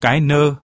cái nơ.